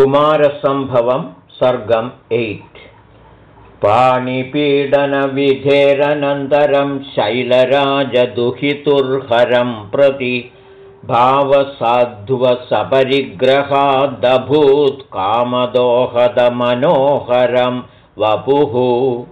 कुमारसम्भवं सर्गम् eight. पाणिपीडनविधेरनन्तरं शैलराजदुहितुर्हरं प्रति भावसाध्वसपरिग्रहादभूत् कामदोहदमनोहरं वपुः।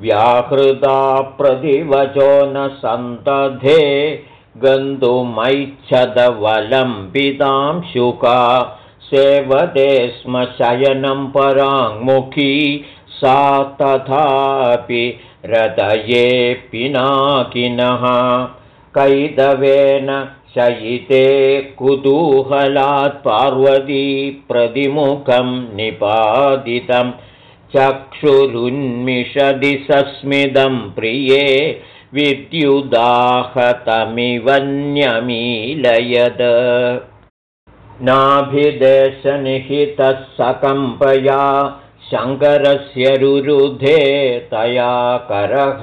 व्याहृदा प्रतिवचो न सन्तधे गन्तुमैच्छदवलम्बितां शुका सेवते स्म शयनं पराङ्मुखी सा तथापि हृदये पिनाकिनः कैदवेन शयिते कुतूहलात् पार्वती प्रतिमुखं निपादितं। चक्षुरुन्मिषदि सस्मिदं प्रिये विद्युदाहतमिवन्यमीलयद नाभिदेशनिहितः सकम्पया शङ्करस्य रुरुधे तया करः।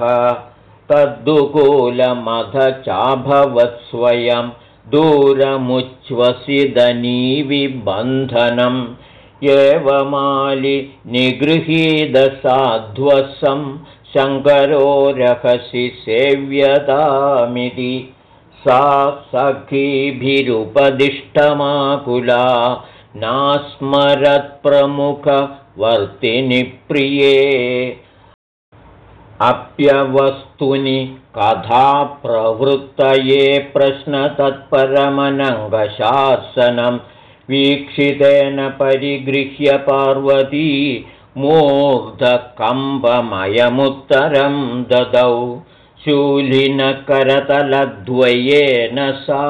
तद्दुकूलमथ चाभवत्स्वयं दूरमुच्छ्वसिदनीविबन्धनम् एवमालि निगृहीतसाध्वसं शङ्करो रहसि सेव्यतामिति सा सखीभिरुपदिष्टमाकुला नास्मरत्प्रमुखवर्तिनिप्रिये अप्यवस्तुनि कथाप्रवृत्तये प्रश्नतत्परमनङ्गशासनं वीक्षितेन परिगृह्य पार्वती मूर्धकम्बमयमुत्तरं ददौ शूलिनकरतलद्वयेन सा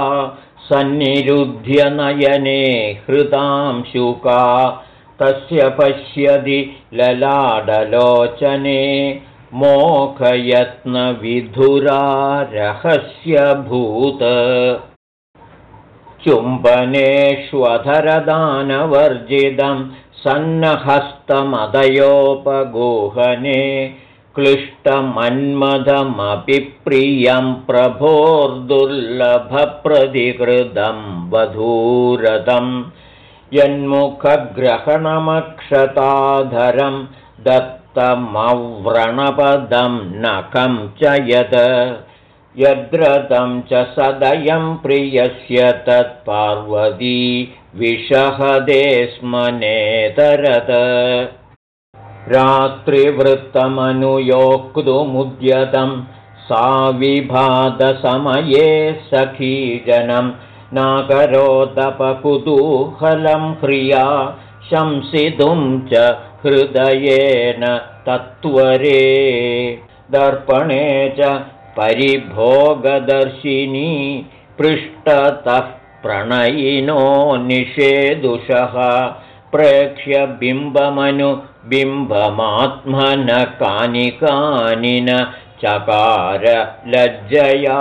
सन्निरुध्यनयने हृतां शुका। तस्य पश्यति ललाडलोचने मोखयत्नविधुरारहस्यभूत। चुम्बनेष्वधरदानवर्जितं सन्नहस्तमदयोपगोहने क्लिष्टमन्मदमपि प्रियं प्रभोर्दुर्लभप्रतिकृतं वधूरथं यन्मुखग्रहणमक्षताधरं दत्तमव्रणपदं नखं च यद यद्रतं च सदयं प्रियस्य तत्पार्वती विषहदे स्म नेतरत रात्रिवृत्तमनुयोक्तुमुद्यतं सा विभातसमये सखीजनं नाकरोदपकुतूहलं ह्रिया शंसितुं च हृदयेन तत्त्वरे दर्पणे च परिभोगदर्शिनी पृष्ठतः प्रणयिनो निषेदुषः प्रेक्ष्य बिम्बमनुबिम्बमात्मन कानि कानि न चकार लज्जया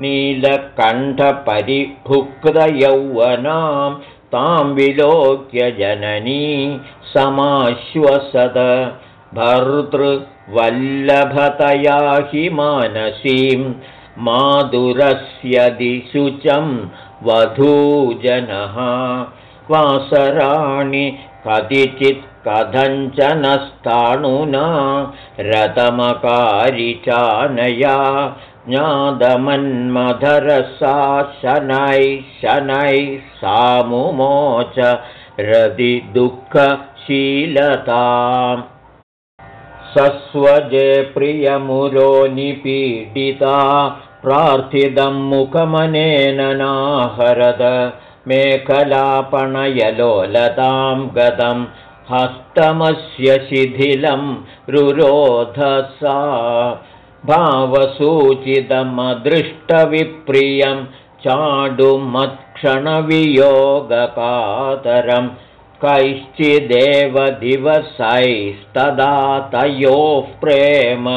नीलकण्ठपरिभुक्तयौवनां तां विलोक्य जननी समाश्वसद। भर्तृवल्लभतया हि मानसीं माधुरस्य दिशुचं वधूजनः। वासराणि कतिचित् कथञ्चनस्ताणुना रतमकारिचानया ज्ञादमन्मधरसा शनैः शनैः सामुमोच रदिदुःखशीलताम् सस्वजे प्रियमुरो निपीडिता प्रार्थितं मुखमनेन नाहरद मेखलापणयलोलतां गतं हस्तमस्य शिथिलं रुरोधसा भावसूचितमदृष्टविप्रियं चाडुमत्क्षणवियोगकातरं कैश्चिदेव दिवसैस्तदा तयोः प्रेम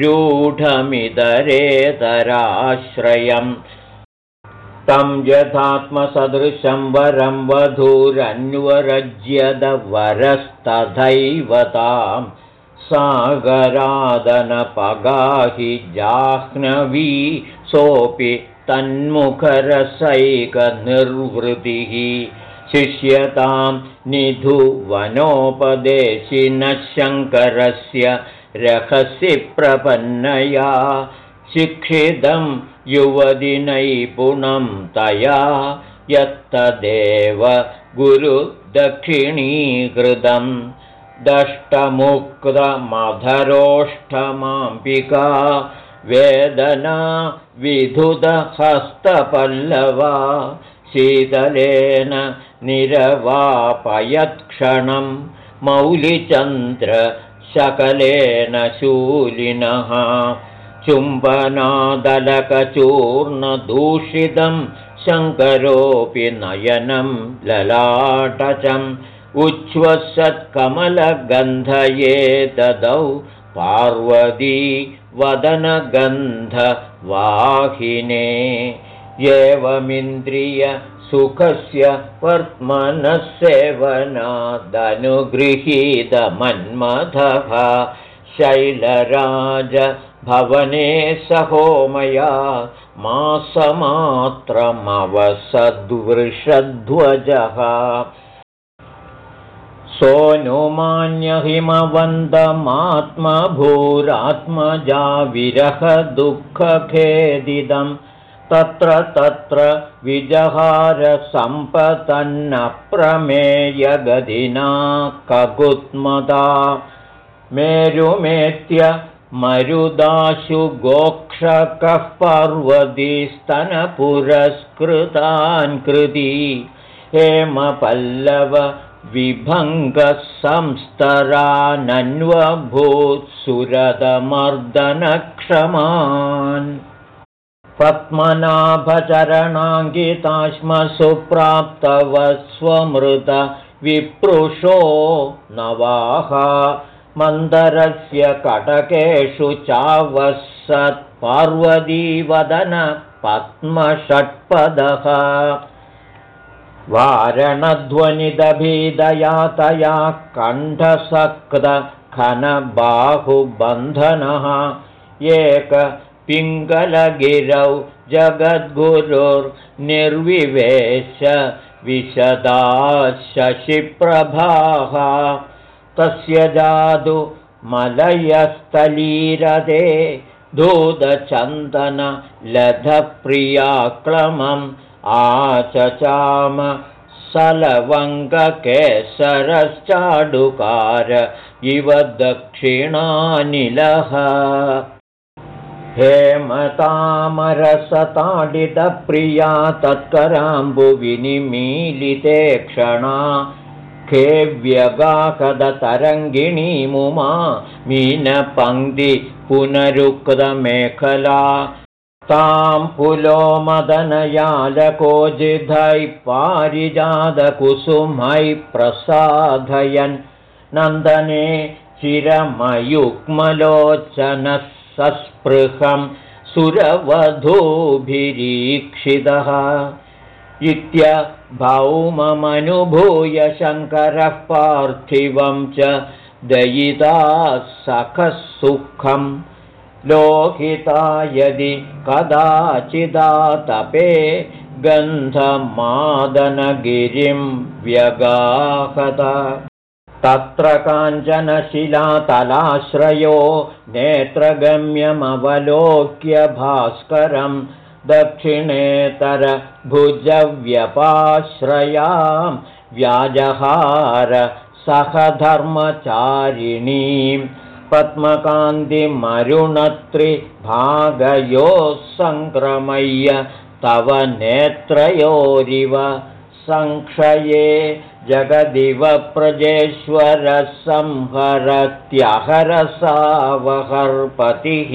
रूढमिदरेतराश्रयम् तं यथात्मसदृशं वरं वधूरन्वरज्यदवरस्तथैव तां सागरादनपगाहि जाह्नवी सोऽपि तन्मुखरसैकनिर्वृतिः शिष्यतां निधुवनोपदेशिनः शङ्करस्य रहसिप्रपन्नया शिक्षितं युवदिनैपुणं तया यत्तदेव गुरुदक्षिणीकृतं दष्टमुक्तमधरोष्ठमाम्बिका वेदना विधुतहस्तपल्लवा शीतलेन निरवापयत्क्षणं मौलिचन्द्रशकलेन शूलिनः चुम्बनादलकचूर्णदूषितं शङ्करोऽपि नयनं ललाटचम् उच्छ्वसत्कमलगन्धये ददौ पार्वती वदनगन्धवाहिने एवमिन्द्रियसुखस्य वर्त्मनः सेवनादनुगृहीतमन्मथः शैलराजभवने सहोमया मासमात्रमवसद्वृषध्वजः। सोऽनुमान्यहिमवन्दमात्मभूरात्मजाविरहदुःखखेदिदम् तत्र तत्र विजहारसम्पतन्नप्रमेयगदिना कगुत्मदा। मेरुमेत्य मरुदाशु गोक्षकः पर्वतीस्तनपुरस्कृतान् कृती। हेमपल्लव विभङ्गः संस्तरानन्वभूत्सुरदमर्दनक्षमान् पद्मनाभचरणाङ्गिताश्म सुप्राप्तव विप्रुषो नवाः मन्दरस्य कटकेषु चावसत्पार्वतीवदन पद्मषट्पदः। वारणध्वनिदभीदया तया कण्ठसक्तखनबाहुबन्धनः एकपिङ्गलगिरौ जगद्गुरुर्निर्विवेश विशदा शशिप्रभाः तस्य जादु मलयस्थलीरदे दूतचन्दनलधप्रियाक्लमम् आचचाम सलवङ्गकेसरश्चाडुकार इव दक्षिणानिलः। हेमतामरसताडितप्रिया तत्कराम्बुविनिमीलिते क्षणा खेव्यगाकदतरङ्गिणीमुमा मीनपङ्क्ति पुनरुक्तमेखला तां पुलो मदनयालकोजिधैः पारिजातकुसुमैः प्रसाधयन्। नन्दने चिरमयुग्मलोचनः सस्पृहं सुरवधूभिरीक्षितः इत्यभौममनुभूय शङ्करः पार्थिवं च दयिता सखः सुखम् लोहिता यदि कदाचिदातपे गन्धमादनगिरिं व्यगाहत। तत्र काञ्चनशिलातलाश्रयो नेत्रगम्यमवलोक्य भास्करं दक्षिणेतरभुजव्यपाश्रयां व्याजहार सहधर्मचारिणीम् पद्मकान्तिमरुणत्रिभागयोः सङ्क्रमय्य तव नेत्रयोरिव संक्षये जगदिव प्रजेश्वरसंहरत्यहरसावहर्पतिः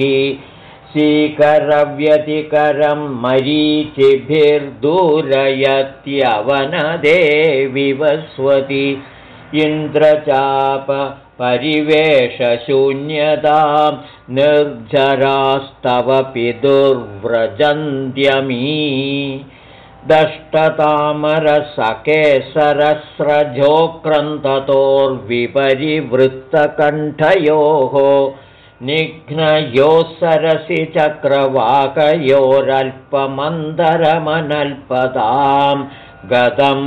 सीकरव्यतिकरं मरीचिभिर्दूरयत्यवनदेविवस्वति। इन्द्रचाप परिवेशशून्यतां निर्झरास्तव पितुर्व्रजन्त्यमी दष्टतामरसकेसरस्रजोक्रन्ततोर्विपरिवृत्तकण्ठयोः निघ्नयोः सरसि चक्रवाकयोरल्पमन्दरमनल्पतां गतम्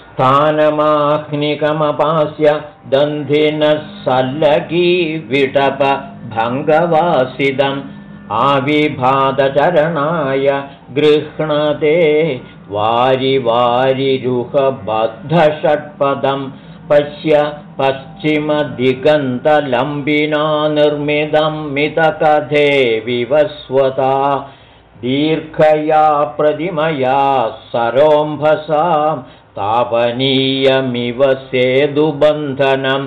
स्थानमाह्निकमपास्य दन्धिनः सल्लकी विटप भङ्गवासिदम् आविभातचरणाय गृह्णते वारि वारिरुहबद्धषट्पदं पश्य पश्चिमदिगन्तलम्बिना निर्मितं मितकथे विवस्वता दीर्घया प्रतिमया सरोम्भसा तापनीयमिव सेतुबन्धनम्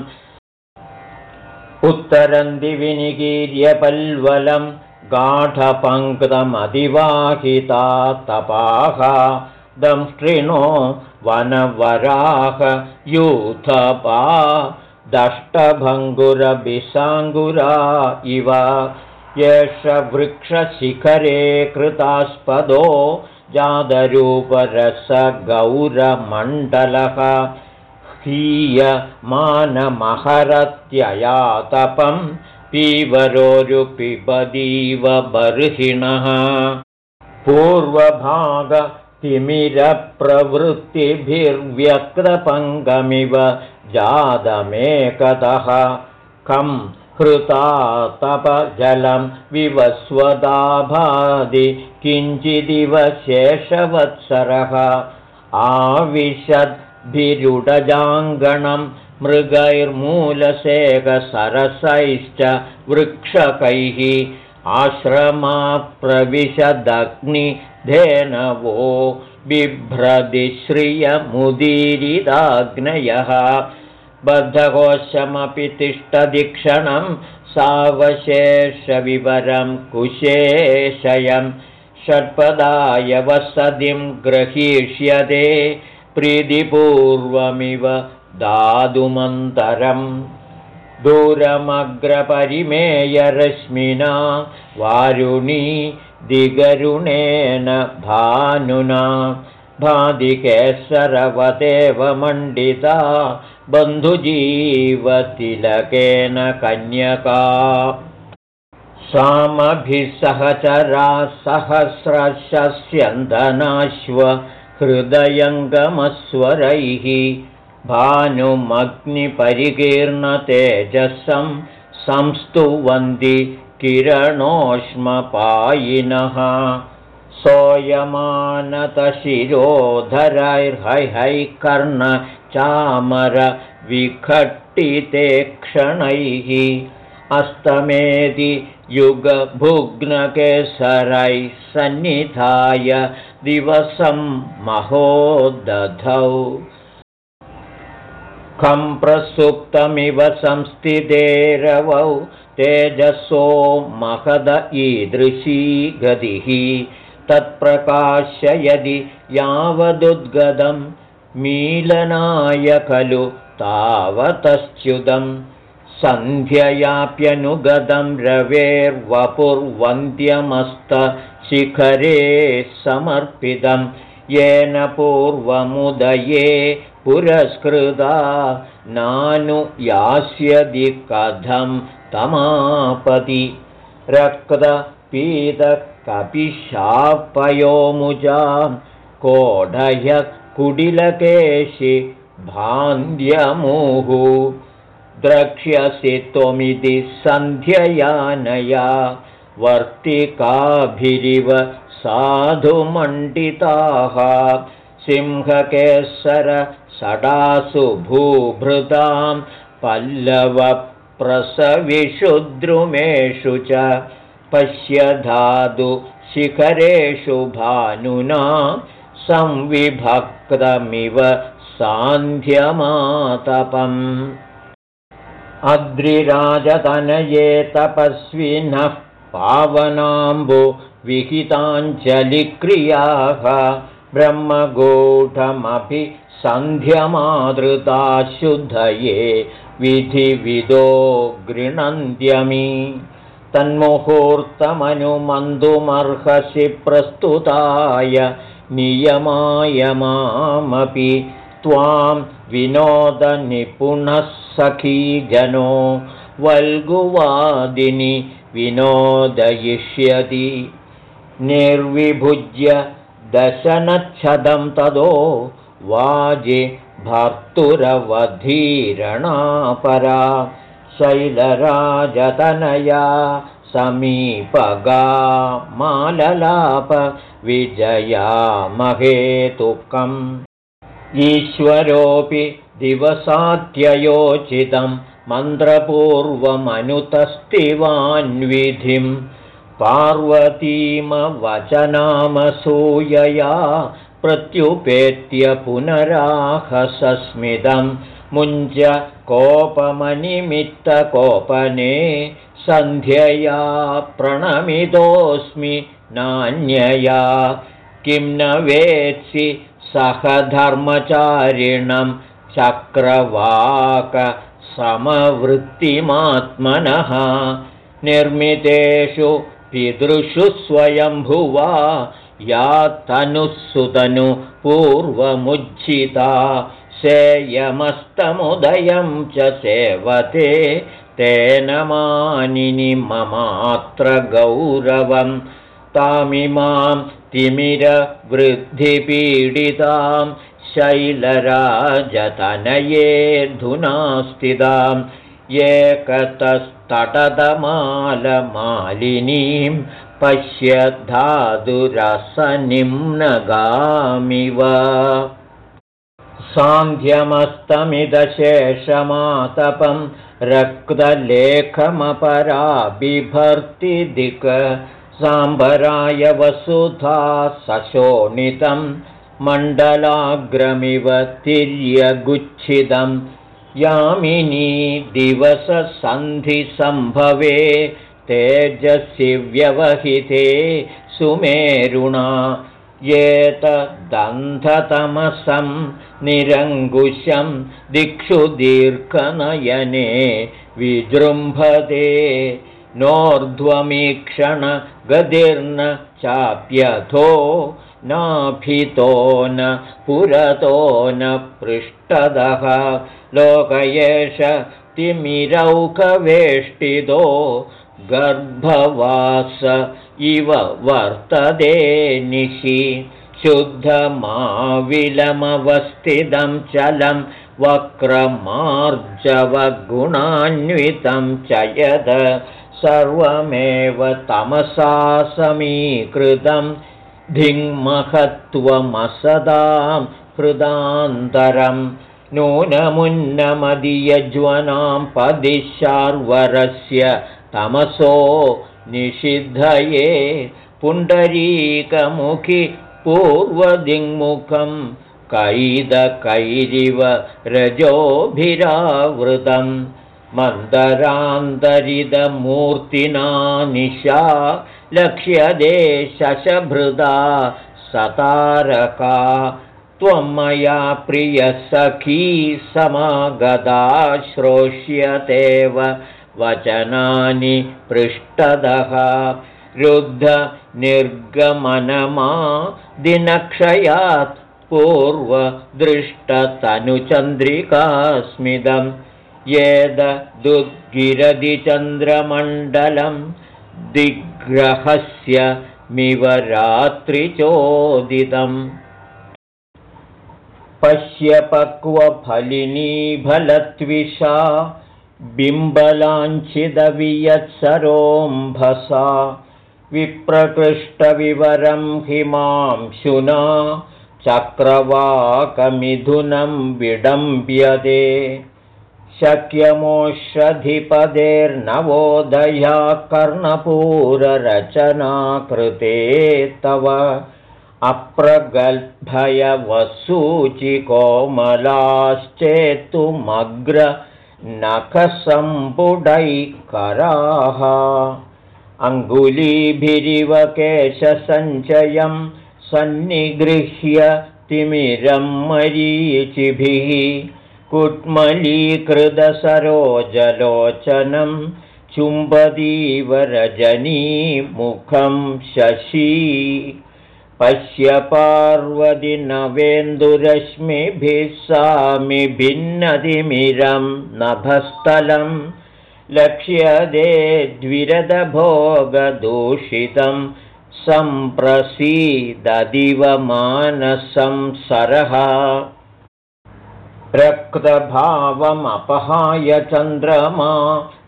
उत्तरन्ति विनिकीर्यपल्वलं गाढपङ्क्तमधिवाहिता तपाः दंष्टृणो वनवराह यूथपा दष्टभङ्गुरभिसाङ्गुरा इव एष वृक्षशिखरे कृतास्पदो जातरूपरसगौरमण्डलः हीयमानमहरत्ययातपं पीवरोरुपिबदीव बर्हिणः पूर्वभागतिमिरप्रवृत्तिभिर्व्यक्तपङ्गमिव जातमेकतः। कं हृता तपजलं विवस्वदाभादि किञ्चिदिव शेषवत्सरः। आविशद्भिरुडजाङ्गणं मृगैर्मूलसेकसरसैश्च वृक्षकैः आश्रमाप्रविशदग्निधेनवो बिभ्रदिश्रियमुदीरिदाग्नयः बद्धकोशमपि तिष्ठदिक्षणं सावशेषविवरं कुशेशयं। षट्पदाय वसतिं ग्रहीष्यते प्रीतिपूर्वमिव दातुमन्तरम्। दूरमग्रपरिमेयरश्मिना वारुणी दिगरुणेन भानुना। भादिकेशरवदेव मण्डिता बन्धुजीवतिलकेन कन्यका। सामभिसहचरा सहस्रशस्यन्दनाश्व हृदयङ्गमस्वरैः। भानुमग्निपरिकीर्णतेजसं संस्तुवन्ति किरणोष्मपायिनः। सोऽयमानतशिरोधरैर्हैहैकर्णचामरविखट्टिते क्षणैः। अस्तमेदि युगभुग्नकेसरैः सन्निधाय दिवसं महोदधौ। खं प्रसुप्तमिव संस्थिते रवौ तेजसो महद ईदृशी गतिः। तत्प्रकाशयदि यावदुद्गदं मीलनाय खलु तावतश्च्युतं सन्ध्ययाप्यनुगदं रवेर्वपुर्वन्द्यमस्तशिखरे समर्पितं। येन पूर्वमुदये पुरस्कृता नानुयास्यदि कथं तमापति। रक्तपीतकपिशापयोमुजां कोढय कुडिलकेशि भान्द्यमुः। द्रक्ष्यसि त्वमिति सन्ध्ययानया। वर्तिकाभिरिव साधुमण्डिताः। सिंहकेसर सडासु भूभृतां पल्लवप्रसविषुद्रुमेषु च पश्य शिखरेषु भानुना संविभक्तमिव सान्ध्यमातपम्। अद्रिराजतनये तपस्विनः पावनाम्बु विहिताञ्जलिक्रियाः ब्रह्मगूढमपि सन्ध्यमादृता शुद्धये विधिविदो गृणन्त्यमि तन्मुहूर्तमनुमन्तुमर्हसि प्रस्तुताय नियमाय मामपि त्वां विनोदनिपुणः सखीजनो वल्गुवादिनि विनोदयिष्यति। निर्विभुज्य दशनच्छदं तदो वाजि भर्तुरवधीरणापरा। शैलराजतनया समीपगा माललाप विजया महेतुकम् ईश्वरोऽपि दिवसात्ययोचितं मन्त्रपूर्वमनुतस्तिवान्विधिं पार्वतीमवचनामसूयया प्रत्युपेत्य पुनराहसस्मिदं मुञ्च कोपमनिमित्तकोपने सन्ध्यया प्रणमितोऽस्मि नान्यया। किं न वेत्सि सह धर्मचारिणं चक्रवाकसमवृत्तिमात्मनः। निर्मितेषु पितृषु स्वयम्भुवा या तनुःसुतनु पूर्वमुज्झिता। सेयमस्तमुदयं च सेवते तेन मानिनि ममात्र गौरवं तामिमां तिमिरवृद्धिपीडितां शैलराजतनयेऽधुना स्थिताम् एकतस्तटदमालमालिनीं पश्य धातुरसनिम्नगामिव सान्ध्यमस्तमिदशेषमातपं रक्तलेखमपराबिभर्तिदिक् साम्बराय वसुधा सशोणितं मण्डलाग्रमिव तिर्यगुच्छिदं यामिनी दिवससन्धिसम्भवे तेजसि व्यवहिते सुमेरुणा एतदन्धतमसं निरङ्कुशं दिक्षु दीर्घनयने विजृम्भते नोर्ध्वमीक्षणगतिर्न चाप्यथो नाभितो न पुरतो न पृष्ठदः लोक एष तिमिरौकवेष्टितो गर्भवास इव वर्तते निशि। शुद्धमाविलमवस्थितं चलं वक्रमार्जवगुणान्वितं च यद। सर्वमेव तमसा समीकृतं धिङ्महत्वमसदां हृदान्तरं नूनमुन्नमदीयज्वनां पदिशार्वरस्य तमसो निषिद्धये पुण्डरीकमुखि पूर्वदिङ्मुखं कैदकैरिव रजोभिरावृतं मन्दरान्तरिदमूर्तिना निशा लक्ष्यदे शशभृदा सतारका। त्वं मया प्रियसखी समागदा श्रोष्यतेव वचनानि पृष्ठदः रुद्धनिर्गमनमा दिनक्षयात् पूर्वदृष्टतनुचन्द्रिकास्मिदं येदुद्गिरदिचन्द्रमण्डलं दिग्रहस्य मिव रात्रिचोदितम्। पश्यपक्वफलिनीफलत्विषा बिम्बलाञ्छिदवियत्सरोम्भसा विप्रकृष्टविवरं हिमांशुना चक्रवाकमिथुनं विडम्ब्यते शक्यमोषधिपदेर्नवोदया कर्णपूररचनाकृते तव अप्रगल्भयवसूचिकोमलाश्चेत्तुमग्र नखसम्पुडैकराः अङ्गुलीभिरिव केशसञ्चयं सन्निगृह्य तिमिरं मरीचिभिः कुट्मलीकृतसरोजलोचनं चुम्बदीव रजनीमुखं शशी। पश्य पार्वदिनवेन्दुरश्मिभिः सामि भिन्नतिमिरं नभस्थलं लक्ष्यदे द्विरदभोगदूषितं सम्प्रसीददिव मानसं सरः रक्तभावमपहाय चन्द्रमा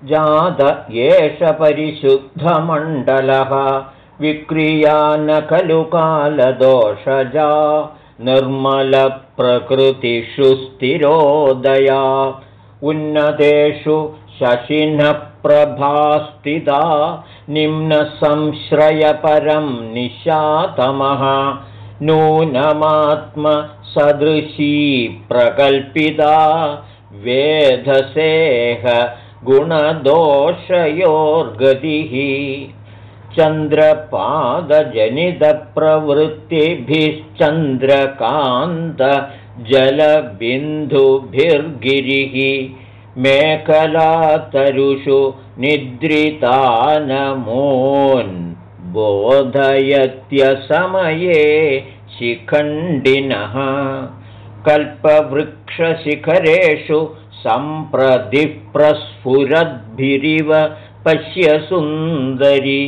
जात एष परिशुद्धमण्डलः विक्रिया न खलु कालदोषजा निर्मलप्रकृतिषु स्थिरोदया उन्नतेषु शशिनः प्रभास्थिता निम्नसंश्रयपरं निशातमः नूनमात्मसदृशी प्रकल्पिता वेधसेह गुणदोषयोर्गतिः। चन्द्रपादजनितप्रवृत्तिभिश्चन्द्रकान्तजलबिन्दुभिर्गिरिः। मेखलातरुषु निद्रितानमोन् बोधयत्यसमये शिखण्डिनः कल्पवृक्षशिखरेषु सम्प्रतिप्रस्फुरद्भिरिव पश्यसुन्दरि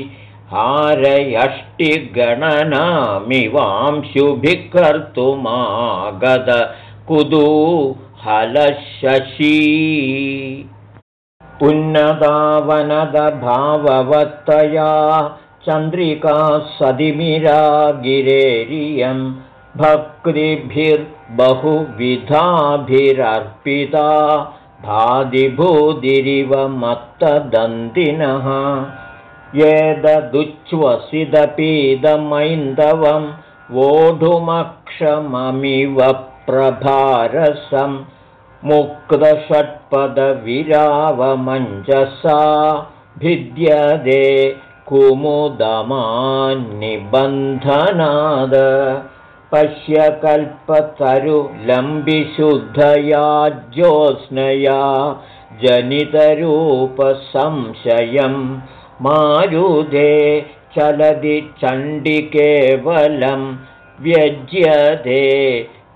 हारयष्टिगणनामिवांशुभिः कर्तुमागत कुतूहलशशी उन्नतावनदभाववत्तया चन्द्रिका सदिमिरा गिरेरियं भक्तिभिर्बहुविधाभिरर्पिता भादिभूदिरिव मत्तदन्तिनः येददुच्छ्वसिदपीदमैन्दवं वोढुमक्षममिव प्रभारसं मुक्तषट्पदविरावमञ्जसा भिद्यदे कुमुदमान्निबन्धनाद। पश्य कल्पतरुलम्बिशुद्धया ज्योत्स्नया जनितरूपसंशयम् मारुदे चलति चण्डिकेवलं व्यज्यते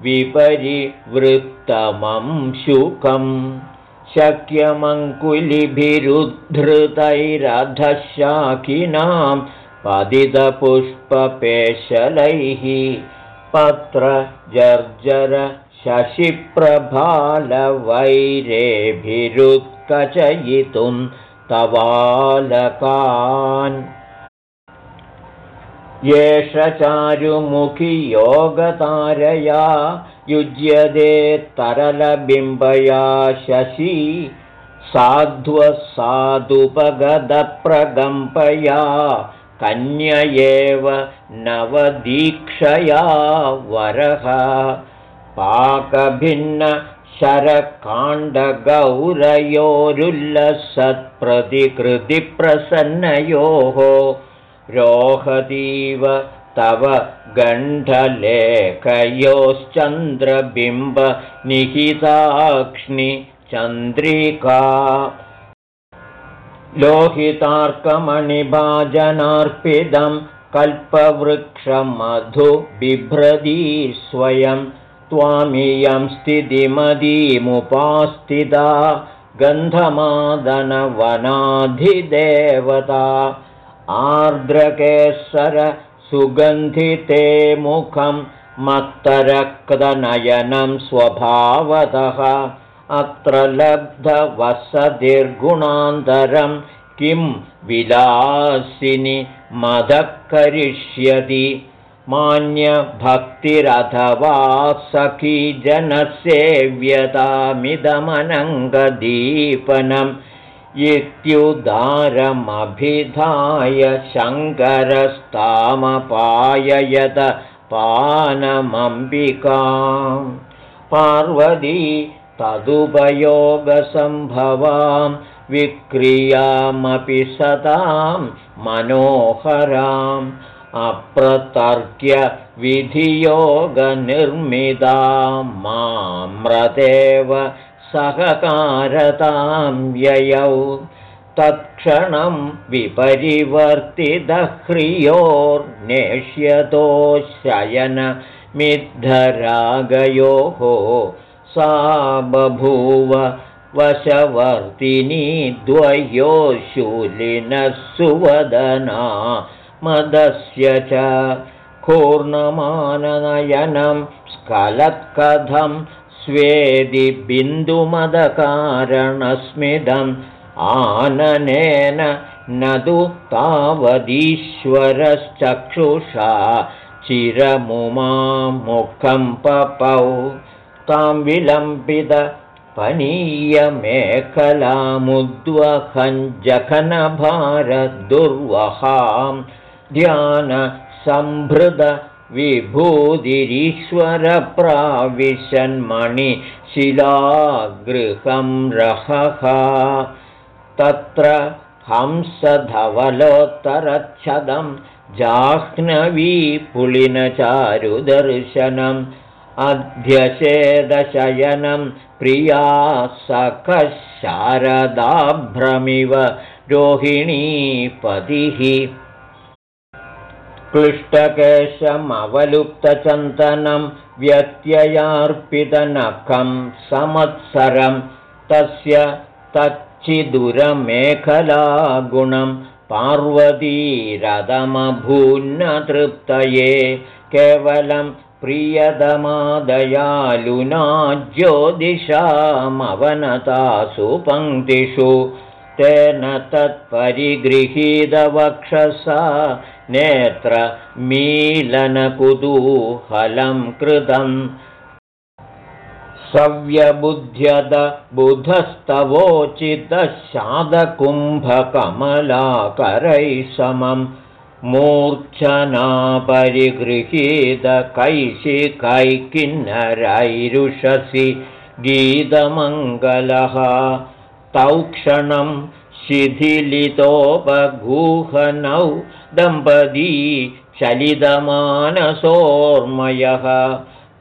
विपरिवृत्तमं शुकम् शक्यमङ्कुलिभिरुद्धृतैरधशाकिनां पदितपुष्पपेशलैः पत्रजर्जर शशिप्रभालवैरेभिरुत्कचयितुं तवालकान्। एष चारुमुखि योगतारया युज्यते तरलबिम्बया शशी साध्वसाधुपगदप्रगम्पया कन्ययेव नवदीक्षया वरः। पाकभिन्न शरकाण्डगौरयोरुल्लसत्प्रतिकृतिप्रसन्नयोः रोहतीव तव गण्डलेखयोश्चन्द्रबिम्बनिहिताक्ष्णिचन्द्रिका लोहितार्कमणिभाजनार्पितं कल्पवृक्षमधुबिभ्रती स्वयं त्वामियं स्थितिमदीमुपास्थिता गन्धमादनवनाधिदेवता। आर्द्रकेसर सुगन्धिते मुखं मत्तरक्तनयनं स्वभावतः। अत्र लब्धवसतिर्गुणान्तरं किं विलासिनि मदः करिष्यति मान्यभक्तिरथवा सखीजनसेव्यतामिदमनङ्गदीपनम् इत्युदारमभिधाय शङ्करस्तामपाययत पानमम्बिका पार्वती तदुपयोगसम्भवां विक्रियामपि सतां मनोहराम् अप्रतर्क्य विधियोगनिर्मिदा माम्रतेव सहकारतां ययौ तत्क्षणं विपरिवर्तितह्रियोर्नेष्यतो शयनमिद्धरागयोः सा बभूव वशवर्तिनी द्वयो शूलिनः सुवदना मदस्य च। कूर्णमाननयनं स्खलत्कथं स्वेदि बिन्दुमदकारणस्मिदम् आननेन न तु तावदीश्वरश्चक्षुषा चिरमुमामुखं पपौ तां विलम्बित पनीयमेखलामुद्वहञ्जघनभारदुर्वहां ध्यानसम्भृदविभूतिरीश्वरप्राविशन्मणिशिलागृहं रहः। तत्र हंसधवलोत्तरच्छदं जाह्नवीपुलिनचारुदर्शनम् अध्यशेदशयनं प्रिया सखः शारदाभ्रमिव रोहिणीपतिः क्लिष्टकेशमवलुप्तचन्तनं व्यत्ययार्पितनखं संवत्सरं तस्य तच्चिदुरमेखलागुणं पार्वतीरदमभून्नतृप्तये केवलं प्रियतमादयालुना ज्योतिषामवनतासु पङ्क्तिषु तेन तत्परिगृहीतवक्षसा नेत्रमीलनकुतूहलं कृतम् सव्यबुध्यद बुधस्तवोचितशादकुम्भकमलाकरैः समम् मूर्च्छनापरिगृहीतकैशिकैकिन्नरैरुषसि गीतमङ्गलः। तौ क्षणं शिथिलितोपगूहनौ दम्पती चलितमानसोर्मयः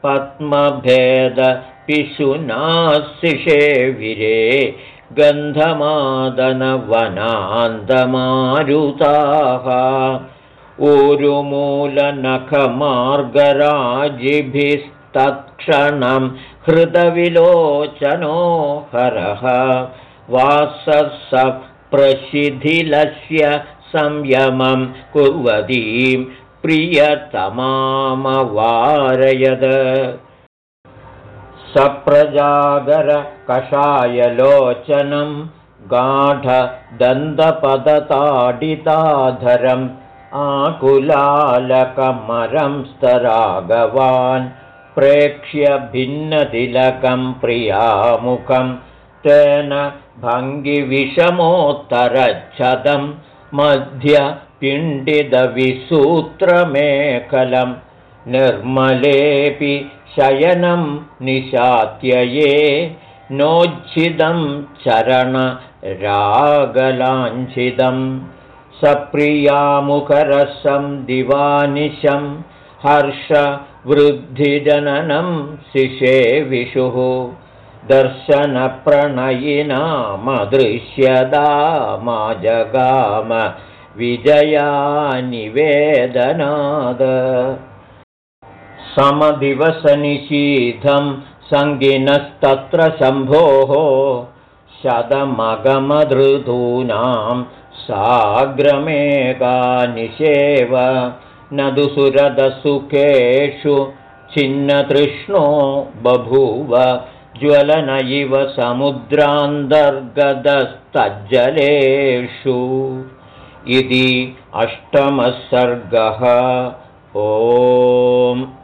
पद्मभेदपिशुनाशिषेविरे गन्धमादनवनान्दमारुताः ऊरुमूलनखमार्गराजिभिस्तत्क्षणं हृदविलोचनो हरः वासप्रशिथिलस्य संयमं कुर्वतीं प्रियतमामवारयद। सप्रजागरकषायलोचनं गाढदन्तपदताडिताधरम् आकुलालकमरं स्तरागवान् प्रेक्ष्य भिन्नतिलकं प्रियामुखं तेन भङ्गिविषमोत्तरच्छदं मध्यपिण्डितविसूत्रमेखलं निर्मलेऽपि शयनं निशात्यये नोज्झितं चरणरागलाञ्छिदम् सप्रियामुखरसं दिवानिशं हर्षवृद्धिजननं शिशे मा जगाम विजयानिवेदनाद। समदिवसनिषीधं सङ्गिनस्तत्र शम्भोः शतमगमधृतूनां साग्रमेकानिषेव न दुसुरदसुखेषु छिन्नतृष्णो बभूव ज्वलन इव समुद्रान्तर्गतस्तज्जलेषु। इति अष्टमः सर्गः। ओम्